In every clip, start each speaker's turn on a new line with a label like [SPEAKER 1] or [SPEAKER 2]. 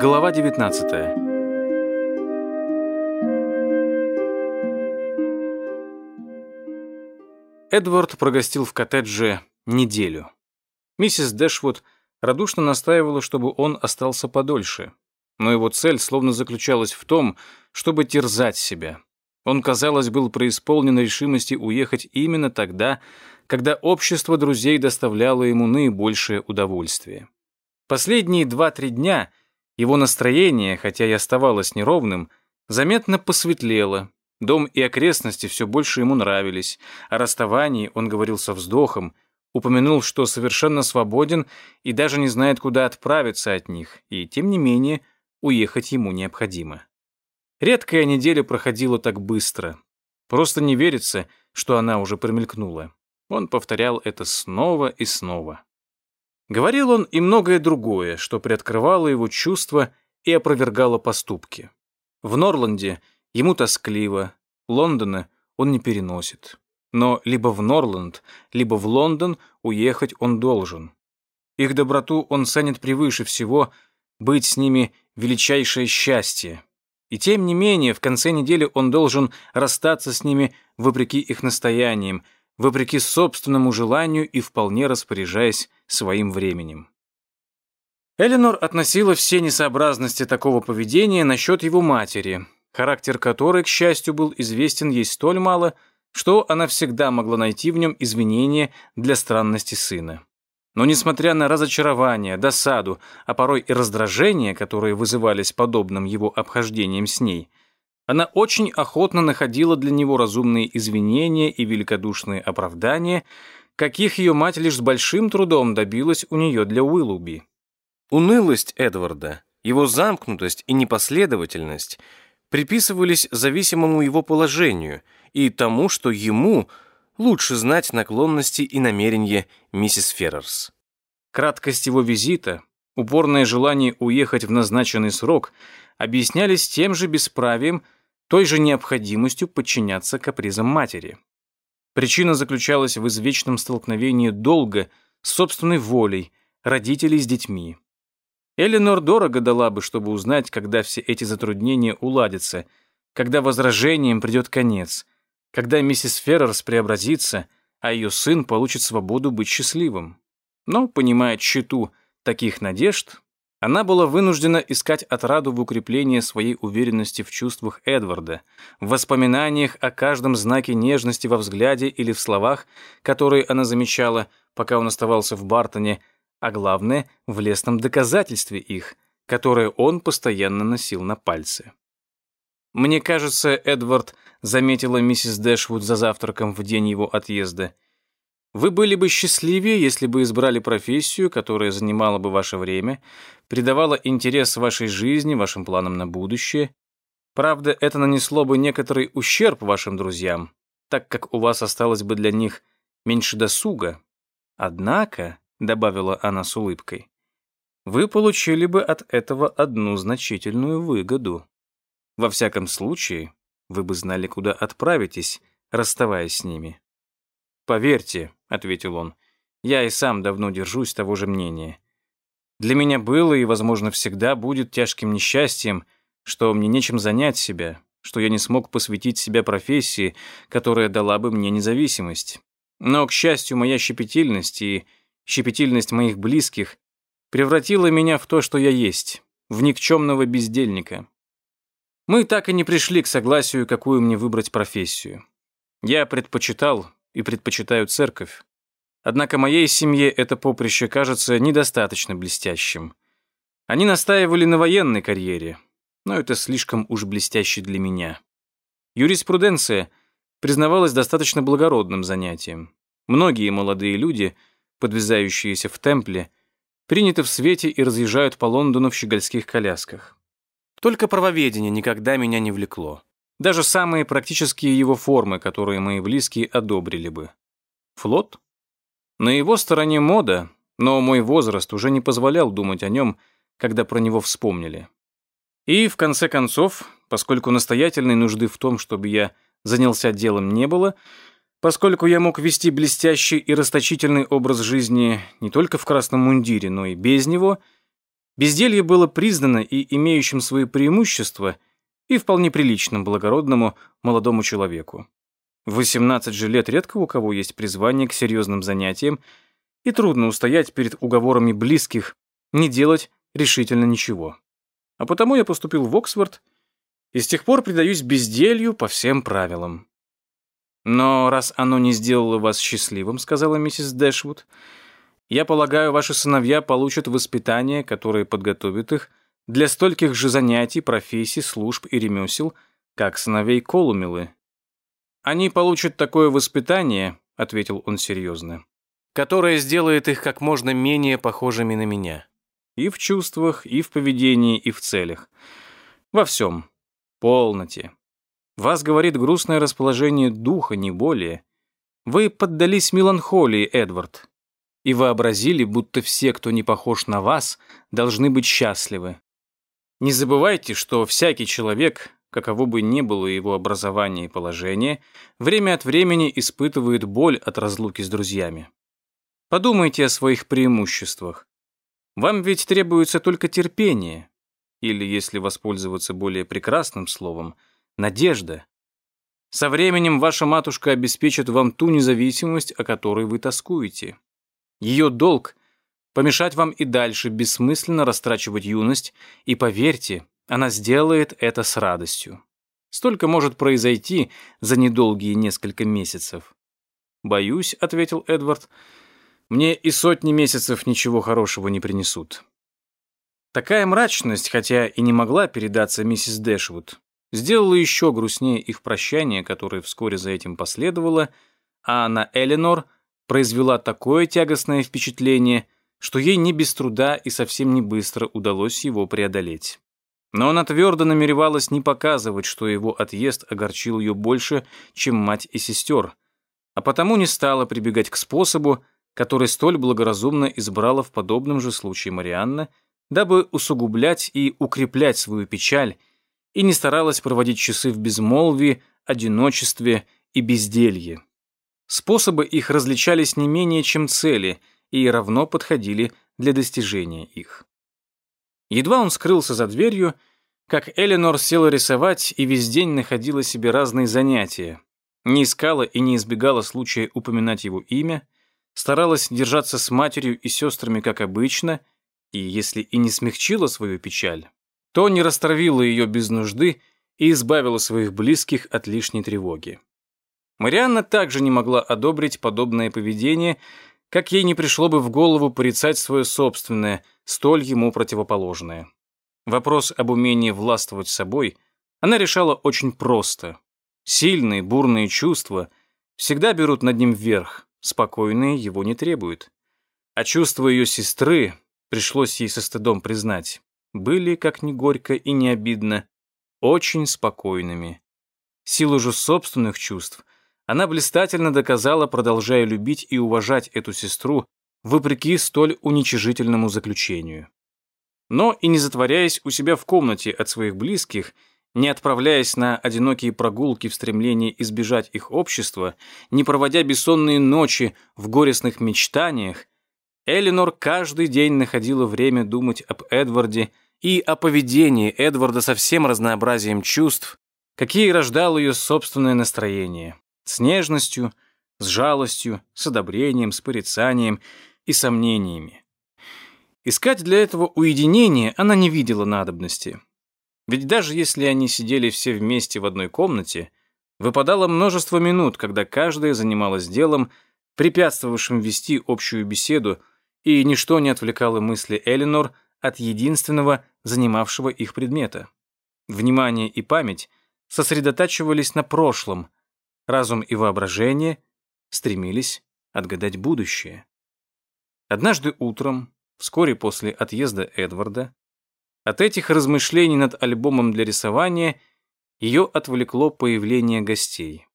[SPEAKER 1] Глава 19 Эдвард прогостил в коттедже неделю. Миссис Дэшвуд радушно настаивала, чтобы он остался подольше. Но его цель словно заключалась в том, чтобы терзать себя. Он, казалось, был преисполнен решимости уехать именно тогда, когда общество друзей доставляло ему наибольшее удовольствие. Последние два-три дня его настроение, хотя и оставалось неровным, заметно посветлело. Дом и окрестности все больше ему нравились. О расставании он говорил со вздохом, упомянул, что совершенно свободен и даже не знает, куда отправиться от них, и, тем не менее, уехать ему необходимо. Редкая неделя проходила так быстро. Просто не верится, что она уже промелькнула. Он повторял это снова и снова. Говорил он и многое другое, что приоткрывало его чувства и опровергало поступки. В Норланде ему тоскливо, Лондона он не переносит. Но либо в Норланд, либо в Лондон уехать он должен. Их доброту он ценит превыше всего, быть с ними величайшее счастье. И тем не менее, в конце недели он должен расстаться с ними вопреки их настояниям, вопреки собственному желанию и вполне распоряжаясь своим временем. Эленор относила все несообразности такого поведения насчет его матери, характер которой, к счастью, был известен ей столь мало, что она всегда могла найти в нем извинения для странности сына. Но несмотря на разочарование, досаду, а порой и раздражение, которые вызывались подобным его обхождением с ней, она очень охотно находила для него разумные извинения и великодушные оправдания, каких ее мать лишь с большим трудом добилась у нее для Уиллуби. Унылость Эдварда, его замкнутость и непоследовательность приписывались зависимому его положению и тому, что ему лучше знать наклонности и намерения миссис Феррерс. Краткость его визита, упорное желание уехать в назначенный срок объяснялись тем же бесправием, той же необходимостью подчиняться капризам матери. Причина заключалась в извечном столкновении долга с собственной волей, родителей с детьми. Эленор дорого дала бы, чтобы узнать, когда все эти затруднения уладятся, когда возражениям придет конец, когда миссис Феррерс преобразится, а ее сын получит свободу быть счастливым. Но, понимая тщету таких надежд, она была вынуждена искать отраду в укреплении своей уверенности в чувствах Эдварда, в воспоминаниях о каждом знаке нежности во взгляде или в словах, которые она замечала, пока он оставался в Бартоне, а главное, в лесном доказательстве их, которое он постоянно носил на пальце. «Мне кажется, Эдвард», — заметила миссис Дэшвуд за завтраком в день его отъезда, — вы были бы счастливее, если бы избрали профессию, которая занимала бы ваше время, придавала интерес вашей жизни, вашим планам на будущее. Правда, это нанесло бы некоторый ущерб вашим друзьям, так как у вас осталось бы для них меньше досуга. Однако, — добавила она с улыбкой, — вы получили бы от этого одну значительную выгоду. Во всяком случае, вы бы знали, куда отправитесь, расставаясь с ними. «Поверьте», — ответил он, — «я и сам давно держусь того же мнения. Для меня было и, возможно, всегда будет тяжким несчастьем, что мне нечем занять себя, что я не смог посвятить себя профессии, которая дала бы мне независимость. Но, к счастью, моя щепетильность и щепетильность моих близких превратила меня в то, что я есть, в никчемного бездельника. Мы так и не пришли к согласию, какую мне выбрать профессию. Я предпочитал, и предпочитаю церковь. Однако моей семье это поприще кажется недостаточно блестящим. Они настаивали на военной карьере, но это слишком уж блестяще для меня. Юриспруденция признавалась достаточно благородным занятием. Многие молодые люди, подвязающиеся в темпле, приняты в свете и разъезжают по Лондону в щегольских колясках. Только правоведение никогда меня не влекло. Даже самые практические его формы, которые мои близкие одобрили бы. Флот? На его стороне мода, но мой возраст уже не позволял думать о нем, когда про него вспомнили. И, в конце концов, поскольку настоятельной нужды в том, чтобы я занялся делом не было, поскольку я мог вести блестящий и расточительный образ жизни не только в красном мундире, но и без него, Безделье было признано и имеющим свои преимущества, и вполне приличным благородному молодому человеку. В 18 же лет редко у кого есть призвание к серьезным занятиям, и трудно устоять перед уговорами близких не делать решительно ничего. А потому я поступил в Оксфорд и с тех пор предаюсь безделью по всем правилам. «Но раз оно не сделало вас счастливым», — сказала миссис Дэшвуд, «я полагаю, ваши сыновья получат воспитание, которое подготовит их для стольких же занятий, профессий, служб и ремесел, как сыновей Колумилы». «Они получат такое воспитание», — ответил он серьезно, «которое сделает их как можно менее похожими на меня. И в чувствах, и в поведении, и в целях. Во всем. Полноте. Вас говорит грустное расположение духа, не более. Вы поддались меланхолии, Эдвард, и вообразили, будто все, кто не похож на вас, должны быть счастливы. Не забывайте, что всякий человек, каково бы ни было его образование и положение, время от времени испытывает боль от разлуки с друзьями. Подумайте о своих преимуществах. Вам ведь требуется только терпение, или, если воспользоваться более прекрасным словом – надежда. Со временем ваша матушка обеспечит вам ту независимость, о которой вы тоскуете. Ее долг — помешать вам и дальше бессмысленно растрачивать юность, и, поверьте, она сделает это с радостью. Столько может произойти за недолгие несколько месяцев. «Боюсь», — ответил Эдвард, — «мне и сотни месяцев ничего хорошего не принесут». Такая мрачность, хотя и не могла передаться миссис Дэшвуд, сделало еще грустнее их прощание, которое вскоре за этим последовало, а на Эленор произвела такое тягостное впечатление, что ей не без труда и совсем не быстро удалось его преодолеть. Но она твердо намеревалась не показывать, что его отъезд огорчил ее больше, чем мать и сестер, а потому не стала прибегать к способу, который столь благоразумно избрала в подобном же случае Марианна, дабы усугублять и укреплять свою печаль и не старалась проводить часы в безмолвии, одиночестве и безделье. Способы их различались не менее, чем цели, и равно подходили для достижения их. Едва он скрылся за дверью, как Эленор села рисовать и весь день находила себе разные занятия. Не искала и не избегала случая упоминать его имя, старалась держаться с матерью и сестрами как обычно, и если и не смягчила свою печаль, то не растравила ее без нужды и избавила своих близких от лишней тревоги. Марианна также не могла одобрить подобное поведение, как ей не пришло бы в голову порицать свое собственное, столь ему противоположное. Вопрос об умении властвовать собой она решала очень просто. Сильные, бурные чувства всегда берут над ним вверх, спокойные его не требуют. А чувства ее сестры, пришлось ей со стыдом признать, были, как ни горько и не обидно, очень спокойными. Силу же собственных чувств она блистательно доказала, продолжая любить и уважать эту сестру, вопреки столь уничижительному заключению. Но и не затворяясь у себя в комнате от своих близких, не отправляясь на одинокие прогулки в стремлении избежать их общества, не проводя бессонные ночи в горестных мечтаниях, Элинор каждый день находила время думать об Эдварде и о поведении Эдварда со всем разнообразием чувств, какие рождало ее собственное настроение, с нежностью, с жалостью, с одобрением, с порицанием и сомнениями. Искать для этого уединения она не видела надобности. Ведь даже если они сидели все вместе в одной комнате, выпадало множество минут, когда каждая занималась делом, препятствовавшим вести общую беседу и ничто не отвлекало мысли Элинор от единственного занимавшего их предмета. Внимание и память сосредотачивались на прошлом, разум и воображение стремились отгадать будущее. Однажды утром, вскоре после отъезда Эдварда, от этих размышлений над альбомом для рисования ее отвлекло появление гостей.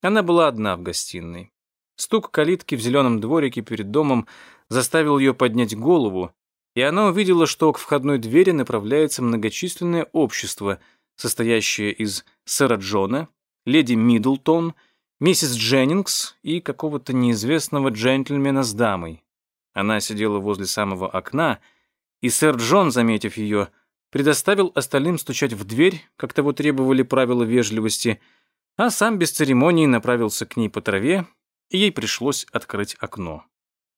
[SPEAKER 1] Она была одна в гостиной. Стук калитки в зеленом дворике перед домом заставил ее поднять голову, и она увидела, что к входной двери направляется многочисленное общество, состоящее из сэра Джона, леди Миддлтон, миссис Дженнингс и какого-то неизвестного джентльмена с дамой. Она сидела возле самого окна и сэр Джон, заметив ее, предоставил остальным стучать в дверь, как того требовали правила вежливости, а сам без церемонии направился к ней по траве, и ей пришлось открыть окно.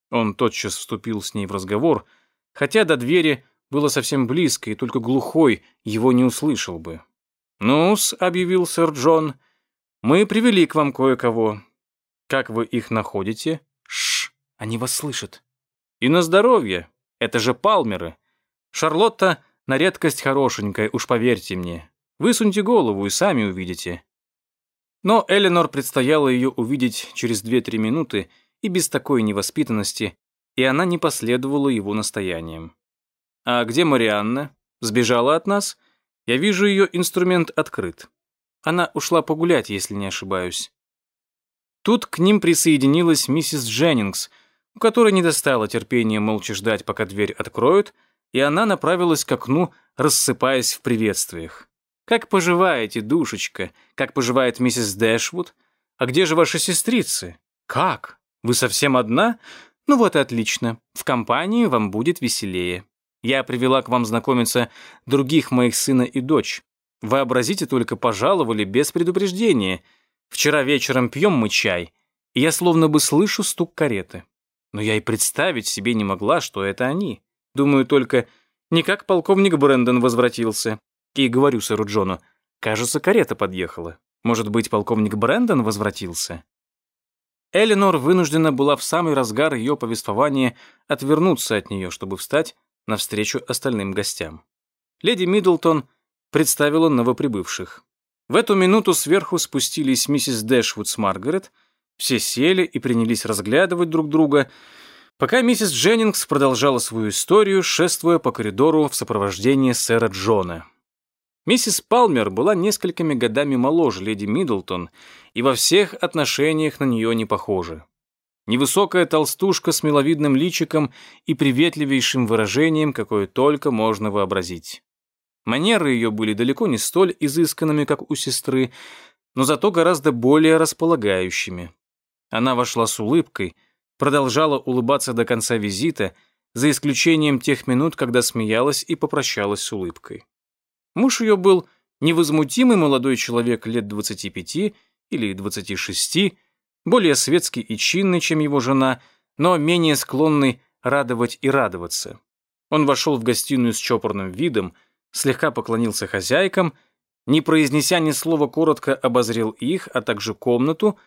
[SPEAKER 1] Он тотчас вступил с ней в разговор, хотя до двери было совсем близко, и только глухой его не услышал бы. «Ну-с», — объявил сэр Джон, — «мы привели к вам кое-кого. Как вы их находите?» «Шш, они вас слышат». «И на здоровье. Это же Палмеры. Шарлотта на редкость хорошенькая, уж поверьте мне. Высуньте голову и сами увидите». Но Эленор предстояло ее увидеть через две-три минуты и без такой невоспитанности, и она не последовала его настояниям. «А где Марианна? Сбежала от нас? Я вижу, ее инструмент открыт. Она ушла погулять, если не ошибаюсь». Тут к ним присоединилась миссис Дженнингс, у которой не достало терпения молча ждать, пока дверь откроют, и она направилась к окну, рассыпаясь в приветствиях. «Как поживаете, душечка? Как поживает миссис Дэшвуд? А где же ваши сестрицы? Как? Вы совсем одна? Ну вот и отлично. В компании вам будет веселее. Я привела к вам знакомиться других моих сына и дочь. Вообразите только, пожаловали без предупреждения. Вчера вечером пьем мы чай, и я словно бы слышу стук кареты. Но я и представить себе не могла, что это они. Думаю только, не как полковник Брэндон возвратился. И говорю сэру Джону, кажется, карета подъехала. Может быть, полковник Брэндон возвратился? Эленор вынуждена была в самый разгар ее повествования отвернуться от нее, чтобы встать навстречу остальным гостям. Леди Миддлтон представила новоприбывших. В эту минуту сверху спустились миссис Дэшвуд с Маргарет, все сели и принялись разглядывать друг друга, пока миссис Дженнингс продолжала свою историю, шествуя по коридору в сопровождении сэра Джона. Миссис Палмер была несколькими годами моложе леди Миддлтон и во всех отношениях на нее не похожа. Невысокая толстушка с миловидным личиком и приветливейшим выражением, какое только можно вообразить. Манеры ее были далеко не столь изысканными, как у сестры, но зато гораздо более располагающими. Она вошла с улыбкой, продолжала улыбаться до конца визита, за исключением тех минут, когда смеялась и попрощалась с улыбкой. Муж ее был невозмутимый молодой человек лет 25 или 26, более светский и чинный, чем его жена, но менее склонный радовать и радоваться. Он вошел в гостиную с чопорным видом, слегка поклонился хозяйкам, не произнеся ни слова, коротко обозрел их, а также комнату,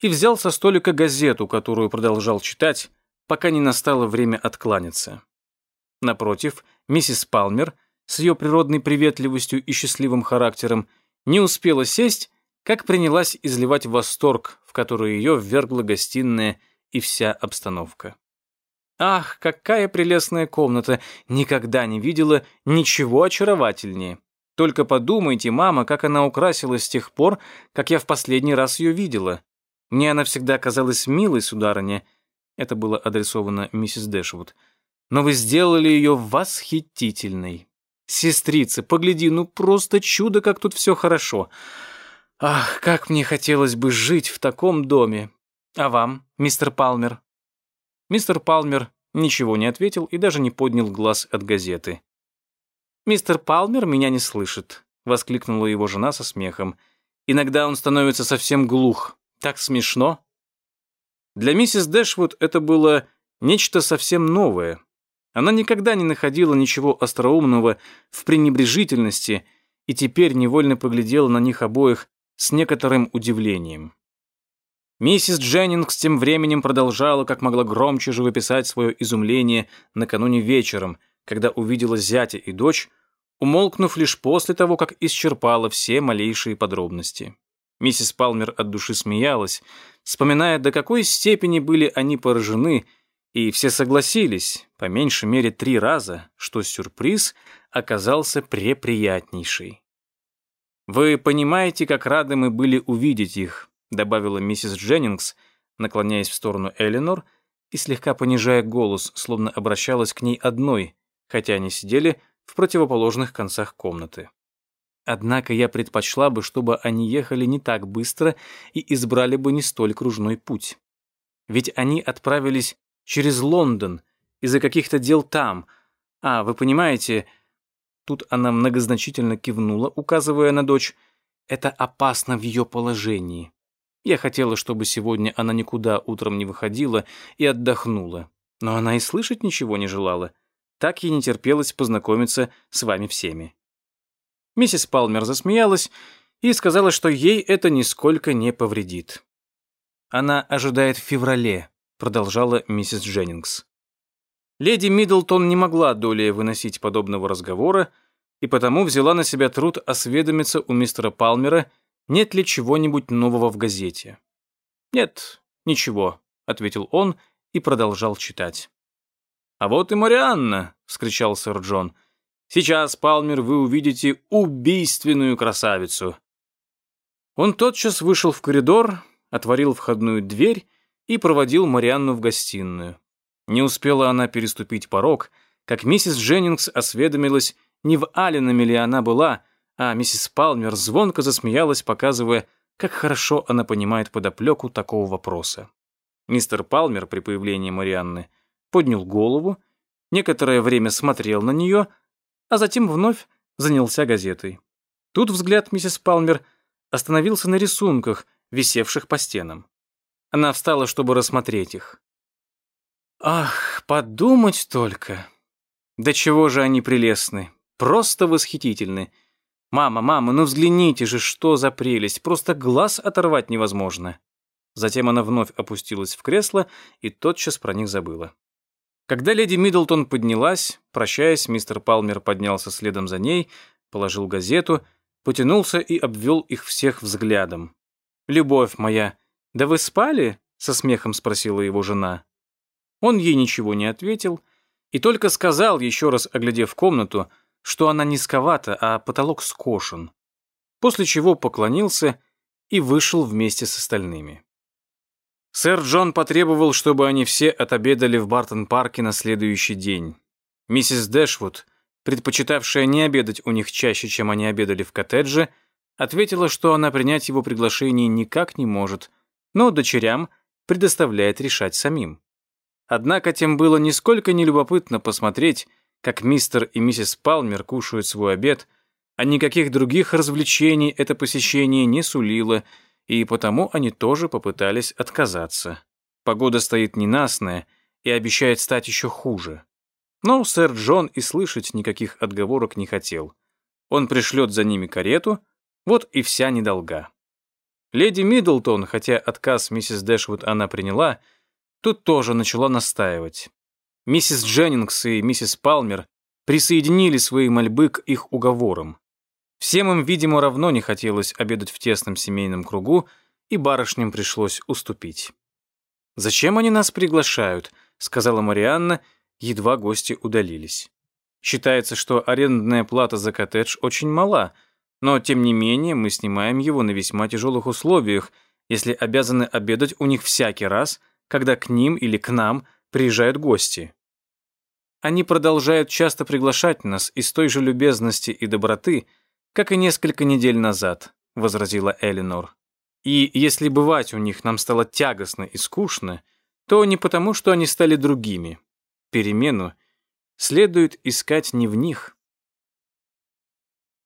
[SPEAKER 1] и взял со столика газету, которую продолжал читать, пока не настало время откланяться. Напротив, миссис Палмер – с ее природной приветливостью и счастливым характером, не успела сесть, как принялась изливать восторг, в который ее ввергла гостиная и вся обстановка. Ах, какая прелестная комната! Никогда не видела ничего очаровательнее. Только подумайте, мама, как она украсилась с тех пор, как я в последний раз ее видела. Мне она всегда казалась милой, сударыня. Это было адресовано миссис Дэшвуд. Но вы сделали ее восхитительной. Сестрица, погляди, ну просто чудо, как тут все хорошо. Ах, как мне хотелось бы жить в таком доме. А вам, мистер Палмер? Мистер Палмер ничего не ответил и даже не поднял глаз от газеты. «Мистер Палмер меня не слышит», — воскликнула его жена со смехом. «Иногда он становится совсем глух. Так смешно». Для миссис Дэшвуд это было нечто совсем новое. Она никогда не находила ничего остроумного в пренебрежительности и теперь невольно поглядела на них обоих с некоторым удивлением. Миссис Дженнингс тем временем продолжала, как могла громче живописать свое изумление накануне вечером, когда увидела зятя и дочь, умолкнув лишь после того, как исчерпала все малейшие подробности. Миссис Палмер от души смеялась, вспоминая, до какой степени были они поражены – и все согласились, по меньшей мере три раза, что сюрприз оказался преприятнейший. «Вы понимаете, как рады мы были увидеть их», добавила миссис Дженнингс, наклоняясь в сторону Эленор и слегка понижая голос, словно обращалась к ней одной, хотя они сидели в противоположных концах комнаты. Однако я предпочла бы, чтобы они ехали не так быстро и избрали бы не столь кружной путь. Ведь они отправились через Лондон из-за каких-то дел там, А, вы понимаете...» Тут она многозначительно кивнула, указывая на дочь. «Это опасно в ее положении. Я хотела, чтобы сегодня она никуда утром не выходила и отдохнула. Но она и слышать ничего не желала. Так ей не терпелось познакомиться с вами всеми». Миссис Палмер засмеялась и сказала, что ей это нисколько не повредит. «Она ожидает в феврале», — продолжала миссис Дженнингс. Леди Миддлтон не могла долей выносить подобного разговора и потому взяла на себя труд осведомиться у мистера Палмера, нет ли чего-нибудь нового в газете. «Нет, ничего», — ответил он и продолжал читать. «А вот и Марианна!» — вскричал сэр Джон. «Сейчас, Палмер, вы увидите убийственную красавицу!» Он тотчас вышел в коридор, отворил входную дверь и проводил Марианну в гостиную. Не успела она переступить порог, как миссис Дженнингс осведомилась, не в Алленами ли она была, а миссис Палмер звонко засмеялась, показывая, как хорошо она понимает подоплеку такого вопроса. Мистер Палмер при появлении Марианны поднял голову, некоторое время смотрел на нее, а затем вновь занялся газетой. Тут взгляд миссис Палмер остановился на рисунках, висевших по стенам. Она встала, чтобы рассмотреть их. Ах, подумать только. Да чего же они прелестны, просто восхитительны. Мама, мама, ну взгляните же, что за прелесть, просто глаз оторвать невозможно. Затем она вновь опустилась в кресло и тотчас про них забыла. Когда леди Миддлтон поднялась, прощаясь, мистер Палмер поднялся следом за ней, положил газету, потянулся и обвел их всех взглядом. «Любовь моя, да вы спали?» — со смехом спросила его жена. Он ей ничего не ответил и только сказал, еще раз оглядев комнату, что она низковата, а потолок скошен, после чего поклонился и вышел вместе с остальными. Сэр Джон потребовал, чтобы они все отобедали в Бартон-парке на следующий день. Миссис Дэшвуд, предпочитавшая не обедать у них чаще, чем они обедали в коттедже, ответила, что она принять его приглашение никак не может, но дочерям предоставляет решать самим. Однако тем было нисколько не любопытно посмотреть, как мистер и миссис Палмер кушают свой обед, а никаких других развлечений это посещение не сулило, и потому они тоже попытались отказаться. Погода стоит ненастная и обещает стать еще хуже. Но сэр Джон и слышать никаких отговорок не хотел. Он пришлет за ними карету, вот и вся недолга. Леди Миддлтон, хотя отказ миссис Дэшвуд она приняла, тут тоже начала настаивать. Миссис Дженнингс и миссис Палмер присоединили свои мольбы к их уговорам. Всем им, видимо, равно не хотелось обедать в тесном семейном кругу, и барышням пришлось уступить. «Зачем они нас приглашают?» — сказала Марианна, едва гости удалились. «Считается, что арендная плата за коттедж очень мала, но, тем не менее, мы снимаем его на весьма тяжелых условиях, если обязаны обедать у них всякий раз, когда к ним или к нам приезжают гости. Они продолжают часто приглашать нас из той же любезности и доброты, как и несколько недель назад», — возразила Элинор. «И если бывать у них нам стало тягостно и скучно, то не потому, что они стали другими. Перемену следует искать не в них,